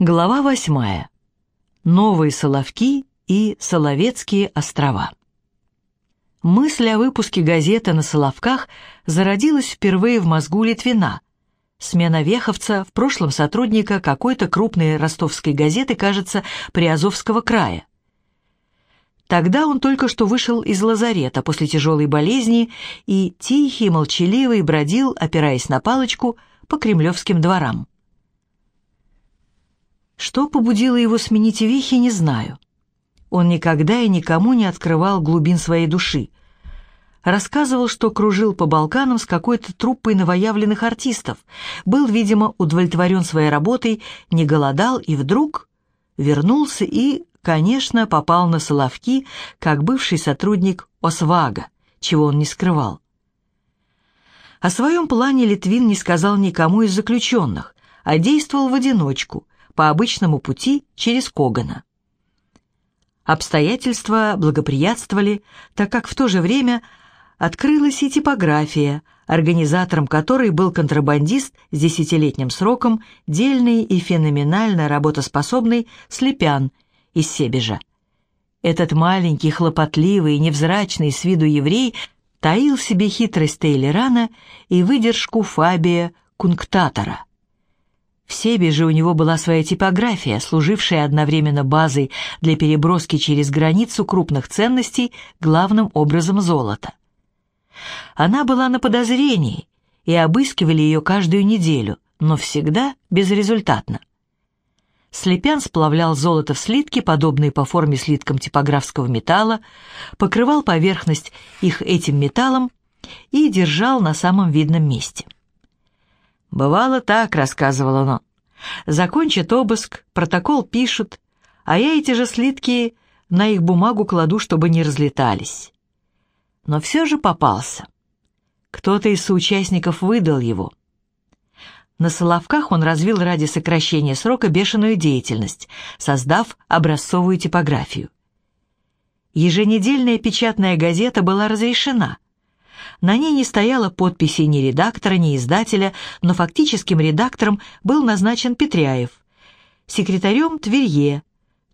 Глава восьмая. Новые Соловки и Соловецкие острова. Мысль о выпуске газеты на Соловках зародилась впервые в мозгу Литвина. Смена Веховца, в прошлом сотрудника какой-то крупной ростовской газеты, кажется, Приазовского края. Тогда он только что вышел из лазарета после тяжелой болезни и тихий, молчаливый бродил, опираясь на палочку, по кремлевским дворам. Что побудило его сменить вехи, не знаю. Он никогда и никому не открывал глубин своей души. Рассказывал, что кружил по Балканам с какой-то труппой новоявленных артистов, был, видимо, удовлетворен своей работой, не голодал и вдруг вернулся и, конечно, попал на Соловки, как бывший сотрудник Освага, чего он не скрывал. О своем плане Литвин не сказал никому из заключенных, а действовал в одиночку – по обычному пути через Когана. Обстоятельства благоприятствовали, так как в то же время открылась и типография, организатором которой был контрабандист с десятилетним сроком, дельный и феноменально работоспособный Слепян из Себежа. Этот маленький, хлопотливый и невзрачный с виду еврей таил себе хитрость Тейлерана и выдержку Фабия Кунктатора. В Себеже у него была своя типография, служившая одновременно базой для переброски через границу крупных ценностей, главным образом золота. Она была на подозрении, и обыскивали ее каждую неделю, но всегда безрезультатно. Слепян сплавлял золото в слитки, подобные по форме слиткам типографского металла, покрывал поверхность их этим металлом и держал на самом видном месте. «Бывало так», — рассказывал он. «Закончат обыск, протокол пишут, а я эти же слитки на их бумагу кладу, чтобы не разлетались». Но все же попался. Кто-то из соучастников выдал его. На Соловках он развил ради сокращения срока бешеную деятельность, создав образцовую типографию. Еженедельная печатная газета была разрешена — на ней не стояло подписи ни редактора, ни издателя, но фактическим редактором был назначен Петряев, секретарем Тверье,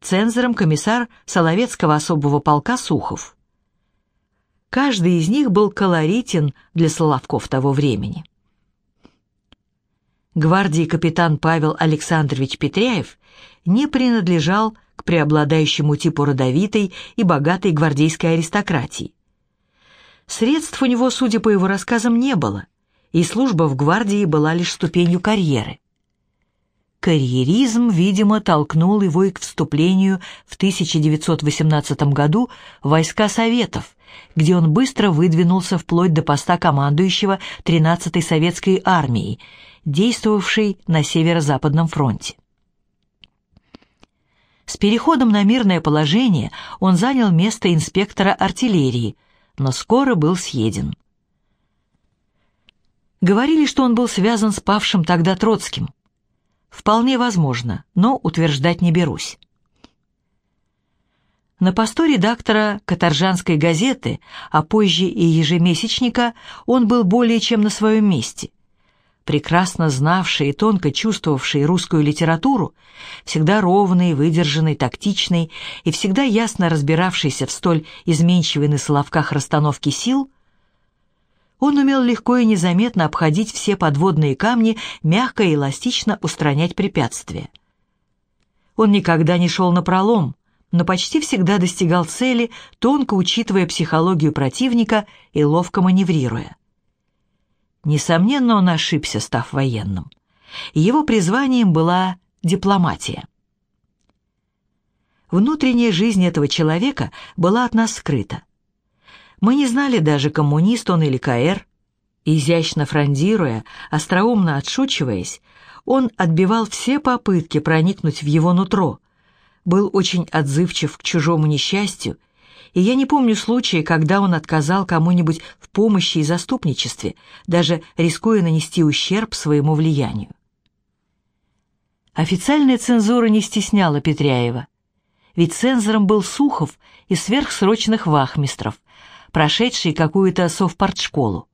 цензором комиссар Соловецкого особого полка Сухов. Каждый из них был колоритен для Соловков того времени. Гвардии капитан Павел Александрович Петряев не принадлежал к преобладающему типу родовитой и богатой гвардейской аристократии. Средств у него, судя по его рассказам, не было, и служба в гвардии была лишь ступенью карьеры. Карьеризм, видимо, толкнул его и к вступлению в 1918 году в войска Советов, где он быстро выдвинулся вплоть до поста командующего 13-й советской армией, действовавшей на Северо-Западном фронте. С переходом на мирное положение он занял место инспектора артиллерии, но скоро был съеден. Говорили, что он был связан с павшим тогда Троцким. Вполне возможно, но утверждать не берусь. На посту редактора «Каторжанской газеты», а позже и ежемесячника, он был более чем на своем месте прекрасно знавший и тонко чувствовавший русскую литературу, всегда ровный, выдержанный, тактичный и всегда ясно разбиравшийся в столь изменчивой на Соловках расстановке сил, он умел легко и незаметно обходить все подводные камни, мягко и эластично устранять препятствия. Он никогда не шел на пролом, но почти всегда достигал цели, тонко учитывая психологию противника и ловко маневрируя. Несомненно, он ошибся, став военным. Его призванием была дипломатия. Внутренняя жизнь этого человека была от нас скрыта. Мы не знали даже, коммунист он или КР. Изящно фрондируя, остроумно отшучиваясь, он отбивал все попытки проникнуть в его нутро, был очень отзывчив к чужому несчастью и я не помню случая, когда он отказал кому-нибудь в помощи и заступничестве, даже рискуя нанести ущерб своему влиянию. Официальная цензура не стесняла Петряева, ведь цензором был Сухов из сверхсрочных вахмистров, прошедший какую-то совпартшколу.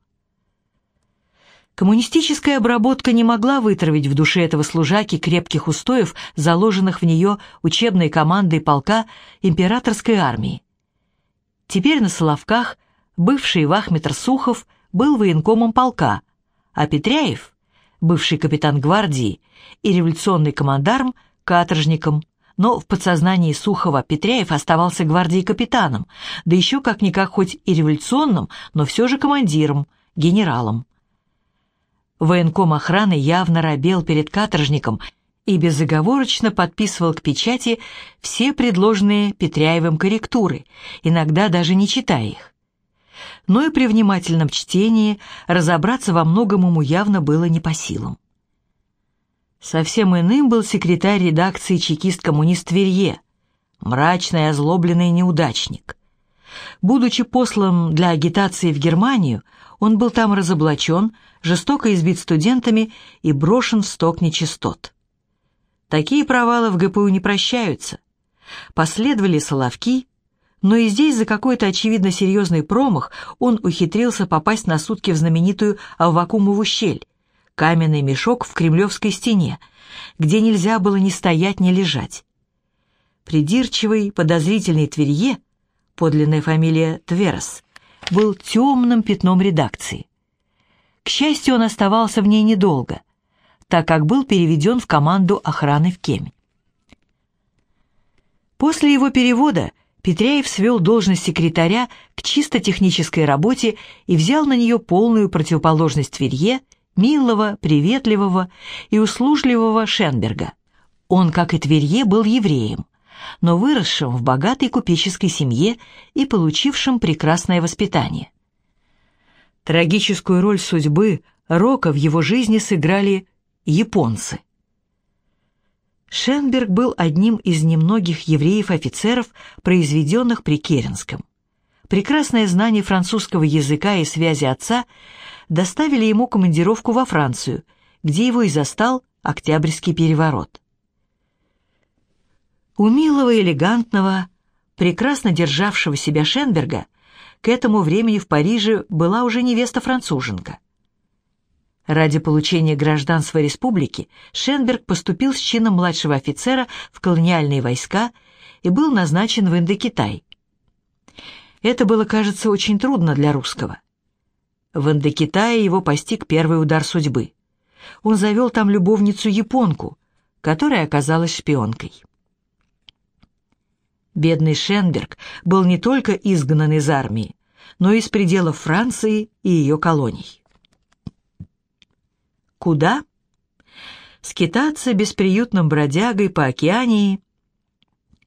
Коммунистическая обработка не могла вытравить в душе этого служаки крепких устоев, заложенных в нее учебной командой полка императорской армии. Теперь на Соловках бывший вахмитр Сухов был военкомом полка, а Петряев, бывший капитан гвардии и революционный командарм, каторжником, но в подсознании Сухова Петряев оставался гвардии капитаном, да еще как-никак хоть и революционным, но все же командиром, генералом. Военком охраны явно робел перед каторжником и безоговорочно подписывал к печати все предложенные Петряевым корректуры, иногда даже не читая их. Но и при внимательном чтении разобраться во многом ему явно было не по силам. Совсем иным был секретарь редакции чекист-коммунист Тверье, мрачный озлобленный неудачник. Будучи послан для агитации в Германию, он был там разоблачен, жестоко избит студентами и брошен в сток нечистот. Такие провалы в ГПУ не прощаются. Последовали Соловки, но и здесь за какой-то очевидно серьезный промах он ухитрился попасть на сутки в знаменитую Аввакумову щель, каменный мешок в кремлевской стене, где нельзя было ни стоять, ни лежать. Придирчивый, подозрительный Тверье, подлинная фамилия Тверос, был темным пятном редакции. К счастью, он оставался в ней недолго, так как был переведен в команду охраны в Кеме. После его перевода Петряев свел должность секретаря к чисто технической работе и взял на нее полную противоположность Тверье, милого, приветливого и услужливого Шенберга. Он, как и Тверье, был евреем, но выросшим в богатой купеческой семье и получившим прекрасное воспитание. Трагическую роль судьбы Рока в его жизни сыграли японцы. Шенберг был одним из немногих евреев-офицеров, произведенных при Керенском. Прекрасное знание французского языка и связи отца доставили ему командировку во Францию, где его и застал Октябрьский переворот. У милого, элегантного, прекрасно державшего себя Шенберга к этому времени в Париже была уже невеста-француженка. Ради получения гражданства республики Шенберг поступил с чином младшего офицера в колониальные войска и был назначен в Индокитай. Это было, кажется, очень трудно для русского. В Индокитае его постиг первый удар судьбы. Он завел там любовницу-японку, которая оказалась шпионкой. Бедный Шенберг был не только изгнан из армии, но и из пределов Франции и ее колоний. Куда? Скитаться бесприютным бродягой по океании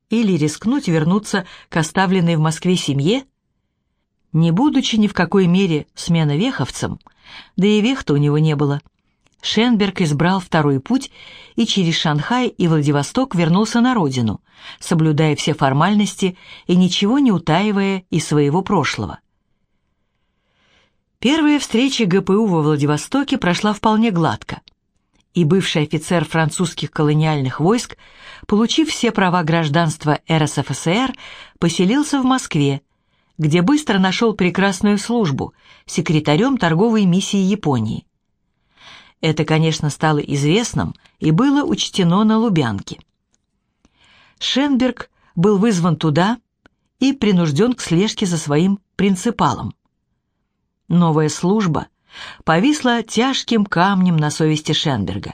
или рискнуть вернуться к оставленной в Москве семье? Не будучи ни в какой мере сменовеховцем, да и вех-то у него не было – Шенберг избрал второй путь и через Шанхай и Владивосток вернулся на родину, соблюдая все формальности и ничего не утаивая из своего прошлого. Первая встреча ГПУ во Владивостоке прошла вполне гладко, и бывший офицер французских колониальных войск, получив все права гражданства РСФСР, поселился в Москве, где быстро нашел прекрасную службу секретарем торговой миссии Японии. Это, конечно, стало известным и было учтено на Лубянке. Шенберг был вызван туда и принужден к слежке за своим принципалом. Новая служба повисла тяжким камнем на совести Шенберга.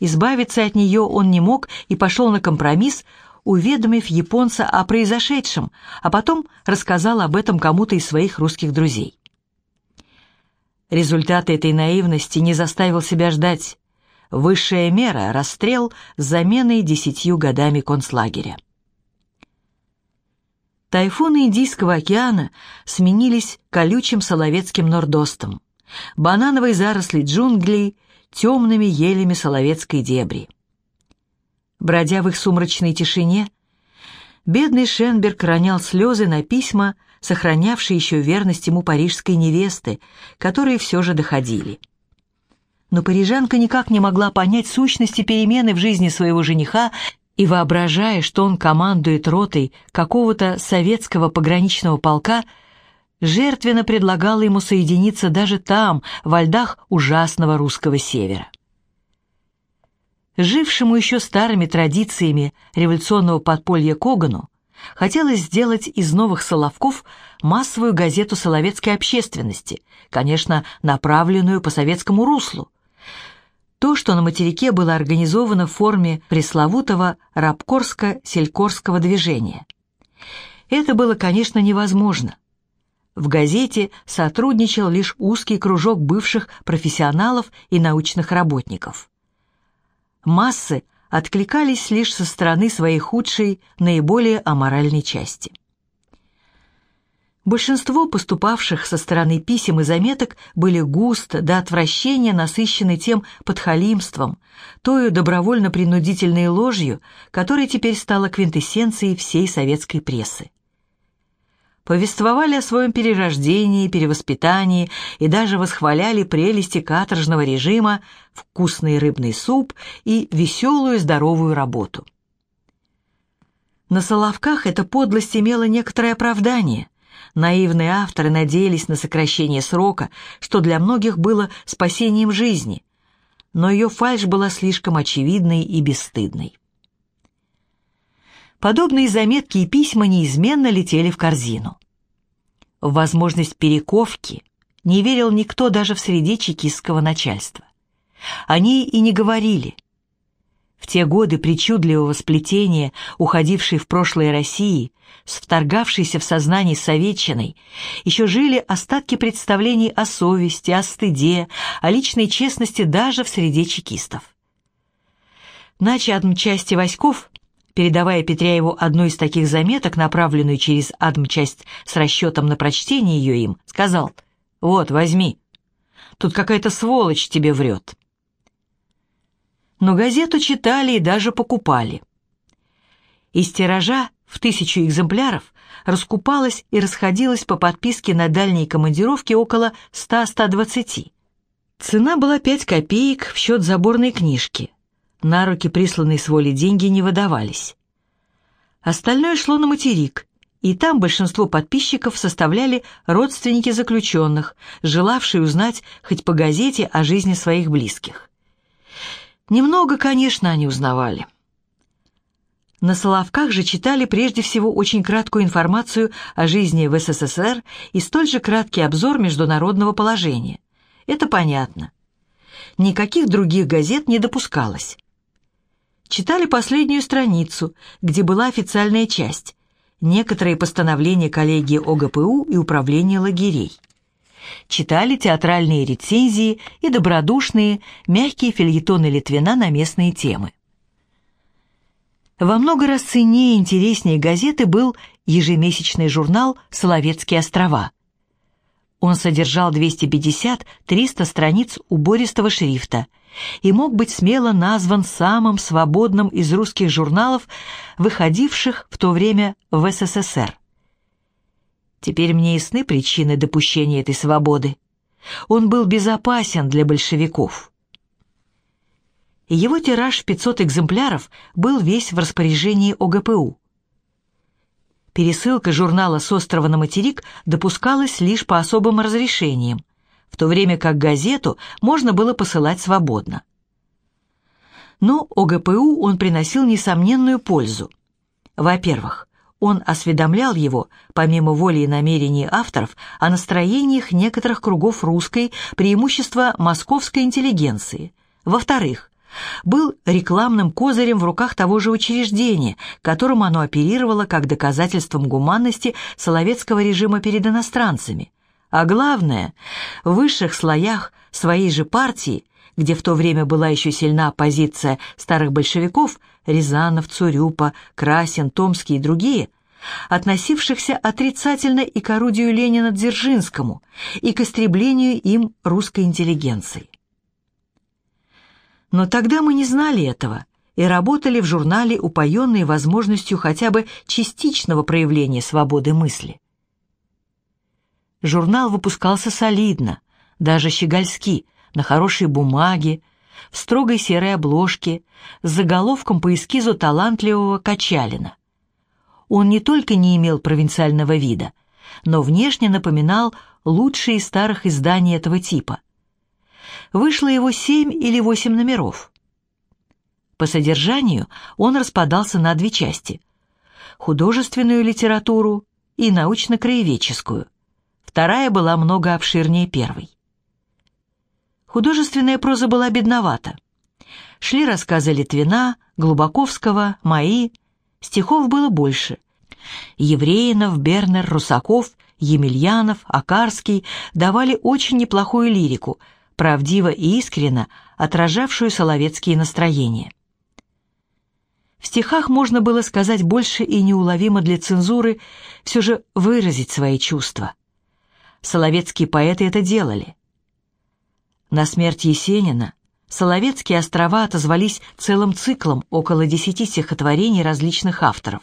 Избавиться от нее он не мог и пошел на компромисс, уведомив японца о произошедшем, а потом рассказал об этом кому-то из своих русских друзей. Результат этой наивности не заставил себя ждать. Высшая мера — расстрел с заменой десятью годами концлагеря. Тайфуны Индийского океана сменились колючим соловецким нордостом, банановой заросли джунглей, темными елями соловецкой дебри. Бродя в их сумрачной тишине, бедный Шенберг ронял слезы на письма, сохранявшей еще верность ему парижской невесты, которые все же доходили. Но парижанка никак не могла понять сущности перемены в жизни своего жениха и, воображая, что он командует ротой какого-то советского пограничного полка, жертвенно предлагала ему соединиться даже там, во льдах ужасного русского севера. Жившему еще старыми традициями революционного подполья Когану хотелось сделать из новых Соловков массовую газету соловецкой общественности, конечно, направленную по советскому руслу. То, что на материке было организовано в форме пресловутого рабкорско-селькорского движения. Это было, конечно, невозможно. В газете сотрудничал лишь узкий кружок бывших профессионалов и научных работников. Массы откликались лишь со стороны своей худшей, наиболее аморальной части. Большинство поступавших со стороны писем и заметок были густо, до отвращения насыщены тем подхалимством, тою добровольно-принудительной ложью, которая теперь стала квинтэссенцией всей советской прессы повествовали о своем перерождении, перевоспитании и даже восхваляли прелести каторжного режима, вкусный рыбный суп и веселую здоровую работу. На Соловках эта подлость имела некоторое оправдание. Наивные авторы надеялись на сокращение срока, что для многих было спасением жизни, но ее фальшь была слишком очевидной и бесстыдной. Подобные заметки и письма неизменно летели в корзину. В возможность перековки не верил никто даже в среде чекистского начальства. Они и не говорили. В те годы причудливого сплетения, уходившей в прошлое России, с вторгавшейся в сознание советчиной, еще жили остатки представлений о совести, о стыде, о личной честности даже в среде чекистов. Наче адмчасти Васьков передавая Петряеву одну из таких заметок, направленную через адмчасть с расчетом на прочтение ее им, сказал «Вот, возьми. Тут какая-то сволочь тебе врет». Но газету читали и даже покупали. Из тиража в тысячу экземпляров раскупалось и расходилось по подписке на дальние командировки около 100-120. Цена была 5 копеек в счет заборной книжки – на руки присланные с воли деньги не выдавались. Остальное шло на материк, и там большинство подписчиков составляли родственники заключенных, желавшие узнать хоть по газете о жизни своих близких. Немного, конечно, они узнавали. На Соловках же читали прежде всего очень краткую информацию о жизни в СССР и столь же краткий обзор международного положения. Это понятно. Никаких других газет не допускалось читали последнюю страницу, где была официальная часть, некоторые постановления коллегии ОГПУ и управления лагерей. Читали театральные рецензии и добродушные, мягкие фильетоны Литвина на местные темы. Во много раз ценнее и интереснее газеты был ежемесячный журнал «Соловецкие острова». Он содержал 250-300 страниц убористого шрифта – и мог быть смело назван самым свободным из русских журналов, выходивших в то время в СССР. Теперь мне ясны причины допущения этой свободы. Он был безопасен для большевиков. Его тираж в 500 экземпляров был весь в распоряжении ОГПУ. Пересылка журнала с острова на материк допускалась лишь по особым разрешениям, в то время как газету можно было посылать свободно. Но ОГПУ он приносил несомненную пользу. Во-первых, он осведомлял его, помимо воли и намерений авторов, о настроениях некоторых кругов русской, преимущества московской интеллигенции. Во-вторых, был рекламным козырем в руках того же учреждения, которым оно оперировало как доказательством гуманности соловецкого режима перед иностранцами. А главное, в высших слоях своей же партии, где в то время была еще сильна позиция старых большевиков, Рязанов, Цурюпа, Красин, Томский и другие, относившихся отрицательно и к орудию Ленина Дзержинскому, и к истреблению им русской интеллигенции. Но тогда мы не знали этого и работали в журнале, упоенные возможностью хотя бы частичного проявления свободы мысли. Журнал выпускался солидно, даже щегольски, на хорошей бумаге, в строгой серой обложке, с заголовком по эскизу талантливого Качалина. Он не только не имел провинциального вида, но внешне напоминал лучшие старых изданий этого типа. Вышло его семь или восемь номеров. По содержанию он распадался на две части – художественную литературу и научно-краеведческую. Вторая была много обширнее первой. Художественная проза была бедновата. Шли рассказы Литвина, Глубоковского, мои. Стихов было больше. Евреинов, Бернер, Русаков, Емельянов, Акарский давали очень неплохую лирику, правдиво и искренно отражавшую соловецкие настроения. В стихах можно было сказать больше и неуловимо для цензуры, все же выразить свои чувства. Соловецкие поэты это делали. На смерть Есенина Соловецкие острова отозвались целым циклом около десяти стихотворений различных авторов.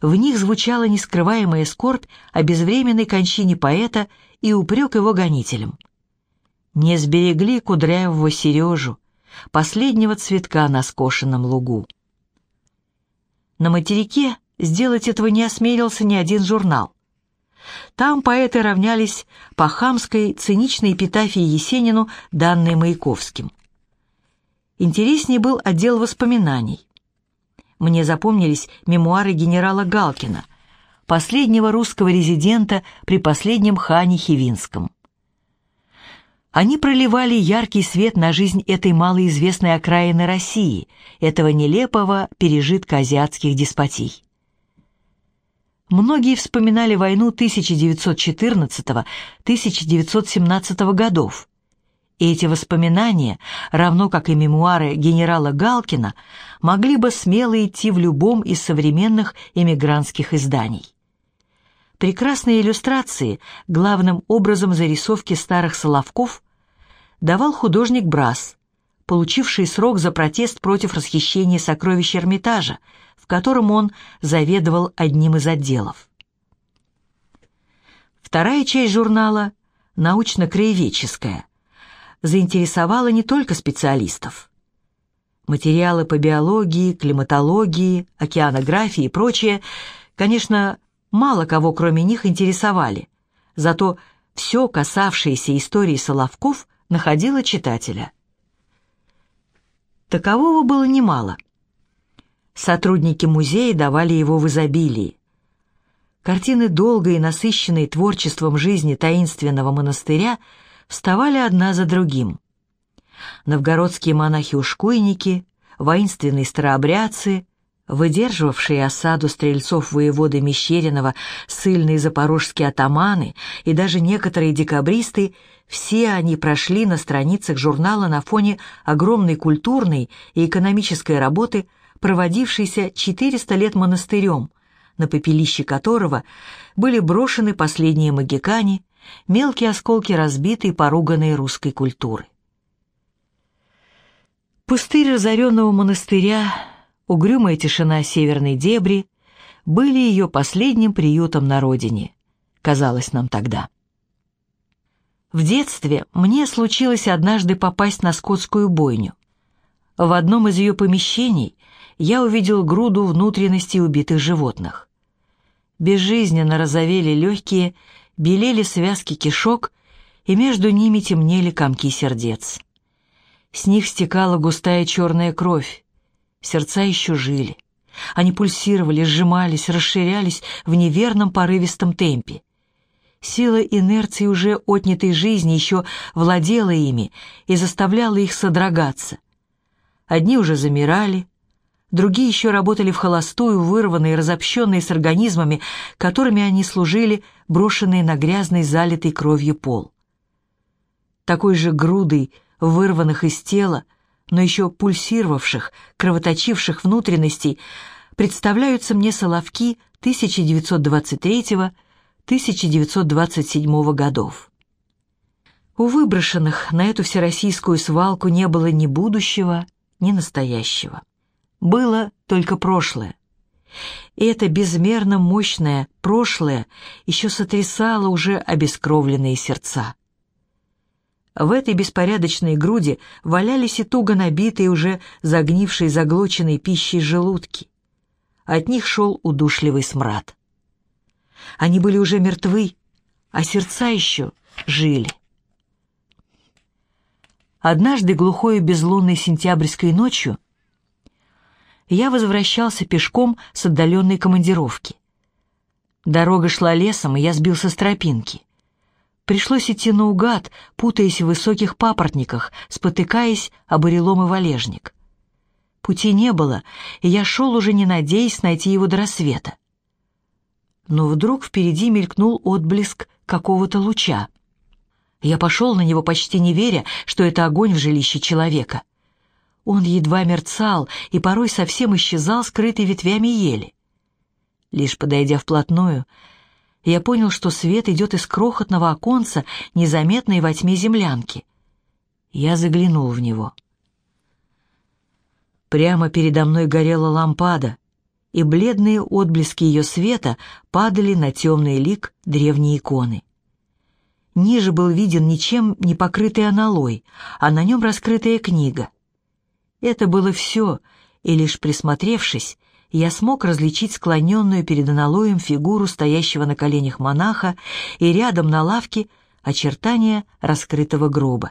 В них звучала нескрываемая скорбь о безвременной кончине поэта и упрек его гонителям. Не сберегли Кудрявого Сережу, последнего цветка на скошенном лугу. На материке сделать этого не осмелился ни один журнал. Там поэты равнялись по хамской, циничной эпитафии Есенину, данной Маяковским. Интереснее был отдел воспоминаний. Мне запомнились мемуары генерала Галкина, последнего русского резидента при последнем хане Хивинском. Они проливали яркий свет на жизнь этой малоизвестной окраины России, этого нелепого пережитка азиатских деспотий. Многие вспоминали войну 1914-1917 годов. И эти воспоминания, равно как и мемуары генерала Галкина, могли бы смело идти в любом из современных эмигрантских изданий. Прекрасные иллюстрации, главным образом зарисовки старых Соловков, давал художник Брас, получивший срок за протест против расхищения сокровищ Эрмитажа, в котором он заведовал одним из отделов. Вторая часть журнала, научно-краеведческая, заинтересовала не только специалистов. Материалы по биологии, климатологии, океанографии и прочее, конечно, мало кого кроме них интересовали, зато все, касавшееся истории Соловков, находило читателя. Такового было немало. Сотрудники музея давали его в изобилии. Картины долгой и насыщенной творчеством жизни таинственного монастыря вставали одна за другим. Новгородские монахи-ушкуйники, воинственные старообрядцы, выдерживавшие осаду стрельцов воеводы Мещеринова, сыльные запорожские атаманы и даже некоторые декабристы, все они прошли на страницах журнала на фоне огромной культурной и экономической работы – проводившийся 400 лет монастырем, на попелище которого были брошены последние магикане, мелкие осколки разбитой поруганной русской культуры. Пустырь разоренного монастыря, угрюмая тишина северной дебри были ее последним приютом на родине, казалось нам тогда. В детстве мне случилось однажды попасть на скотскую бойню. В одном из ее помещений я увидел груду внутренностей убитых животных. Безжизненно розовели легкие, белели связки кишок, и между ними темнели комки сердец. С них стекала густая черная кровь. Сердца еще жили. Они пульсировали, сжимались, расширялись в неверном порывистом темпе. Сила инерции уже отнятой жизни еще владела ими и заставляла их содрогаться. Одни уже замирали, другие еще работали в холостую, вырванные, разобщенные с организмами, которыми они служили, брошенные на грязный, залитый кровью пол. Такой же грудой, вырванных из тела, но еще пульсировавших, кровоточивших внутренностей, представляются мне соловки 1923-1927 годов. У выброшенных на эту всероссийскую свалку не было ни будущего, ни настоящего было только прошлое. И это безмерно мощное прошлое еще сотрясало уже обескровленные сердца. В этой беспорядочной груди валялись и туго набитые уже загнившие заглоченной пищей желудки. От них шел удушливый смрад. Они были уже мертвы, а сердца еще жили. Однажды глухой безлунной сентябрьской ночью я возвращался пешком с отдаленной командировки. Дорога шла лесом, и я сбился с тропинки. Пришлось идти наугад, путаясь в высоких папоротниках, спотыкаясь об орелом и валежник. Пути не было, и я шел уже не надеясь найти его до рассвета. Но вдруг впереди мелькнул отблеск какого-то луча. Я пошел на него, почти не веря, что это огонь в жилище человека. Он едва мерцал и порой совсем исчезал, скрытый ветвями ели. Лишь подойдя вплотную, я понял, что свет идет из крохотного оконца, незаметной во тьме землянки. Я заглянул в него. Прямо передо мной горела лампада, и бледные отблески ее света падали на темный лик древней иконы. Ниже был виден ничем не покрытый аналой, а на нем раскрытая книга. Это было все, и лишь присмотревшись, я смог различить склоненную перед аналоем фигуру стоящего на коленях монаха и рядом на лавке очертания раскрытого гроба.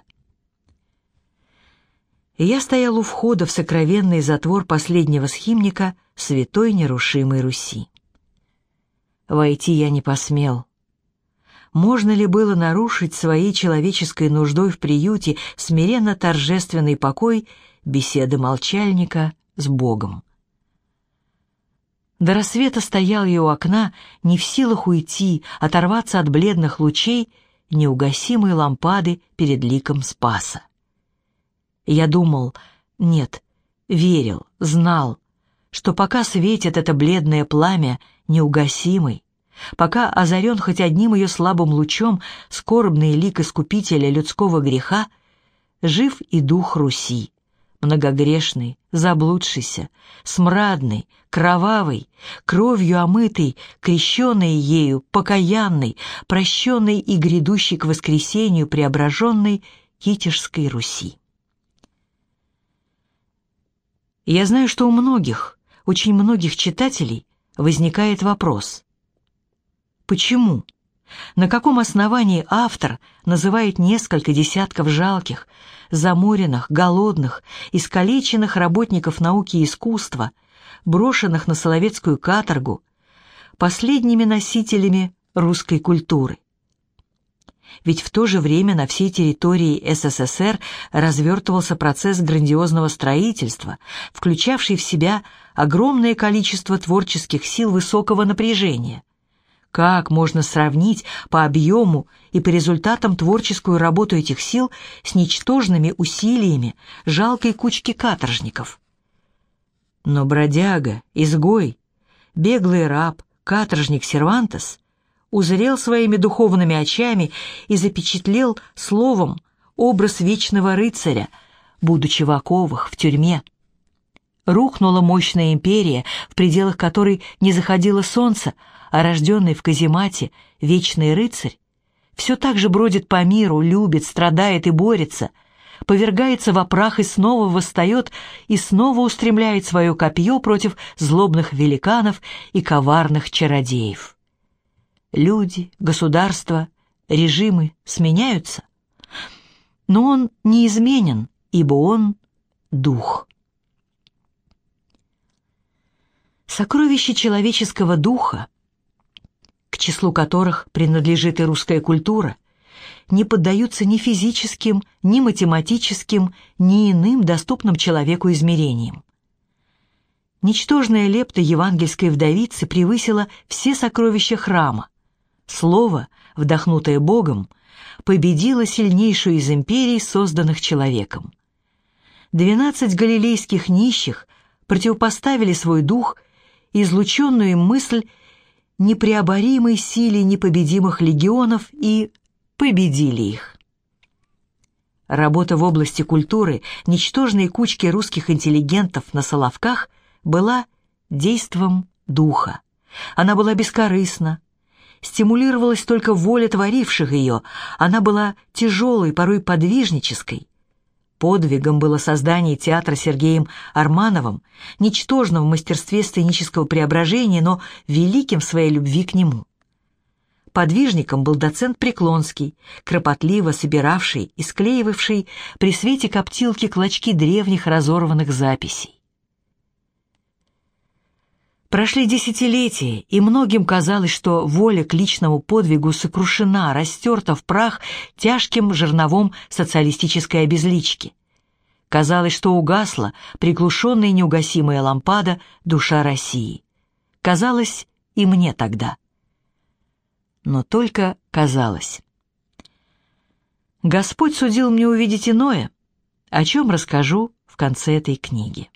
Я стоял у входа в сокровенный затвор последнего схимника святой нерушимой Руси. Войти я не посмел. Можно ли было нарушить своей человеческой нуждой в приюте смиренно торжественный покой беседы молчальника с Богом? До рассвета стоял я у окна, не в силах уйти, оторваться от бледных лучей неугасимой лампады перед ликом Спаса. Я думал, нет, верил, знал, что пока светит это бледное пламя неугасимый, пока озарен хоть одним ее слабым лучом скорбный лик искупителя людского греха, жив и дух Руси, многогрешный, заблудшийся, смрадный, кровавый, кровью омытый, крещенный ею, покаянный, прощенный и грядущий к воскресению преображенной Китежской Руси. Я знаю, что у многих, очень многих читателей возникает вопрос. Почему? На каком основании автор называет несколько десятков жалких, заморенных, голодных, искалеченных работников науки и искусства, брошенных на Соловецкую каторгу, последними носителями русской культуры? Ведь в то же время на всей территории СССР развертывался процесс грандиозного строительства, включавший в себя огромное количество творческих сил высокого напряжения – как можно сравнить по объему и по результатам творческую работу этих сил с ничтожными усилиями жалкой кучки каторжников? Но бродяга, изгой, беглый раб, каторжник Сервантес узрел своими духовными очами и запечатлел словом образ вечного рыцаря, будучи в оковах, в тюрьме. Рухнула мощная империя, в пределах которой не заходило солнце, а рожденный в каземате вечный рыцарь все так же бродит по миру, любит, страдает и борется, повергается во прах и снова восстает и снова устремляет свое копье против злобных великанов и коварных чародеев. Люди, государства, режимы сменяются, но он неизменен, ибо он — дух. Сокровище человеческого духа к числу которых принадлежит и русская культура, не поддаются ни физическим, ни математическим, ни иным доступным человеку измерениям. Ничтожная лепта евангельской вдовицы превысила все сокровища храма. Слово, вдохнутое Богом, победило сильнейшую из империй, созданных человеком. Двенадцать галилейских нищих противопоставили свой дух, излученную им мысль непреоборимой силе непобедимых легионов и победили их. Работа в области культуры ничтожной кучки русских интеллигентов на Соловках была действом духа. Она была бескорыстна, стимулировалась только воля творивших ее, она была тяжелой, порой подвижнической, Подвигом было создание театра Сергеем Армановым, ничтожным в мастерстве сценического преображения, но великим в своей любви к нему. Подвижником был доцент Преклонский, кропотливо собиравший и склеивавший при свете коптилки клочки древних разорванных записей. Прошли десятилетия, и многим казалось, что воля к личному подвигу сокрушена, растерта в прах тяжким жерновом социалистической обезлички. Казалось, что угасла приглушенная неугасимая лампада душа России. Казалось и мне тогда. Но только казалось. Господь судил мне увидеть иное, о чем расскажу в конце этой книги.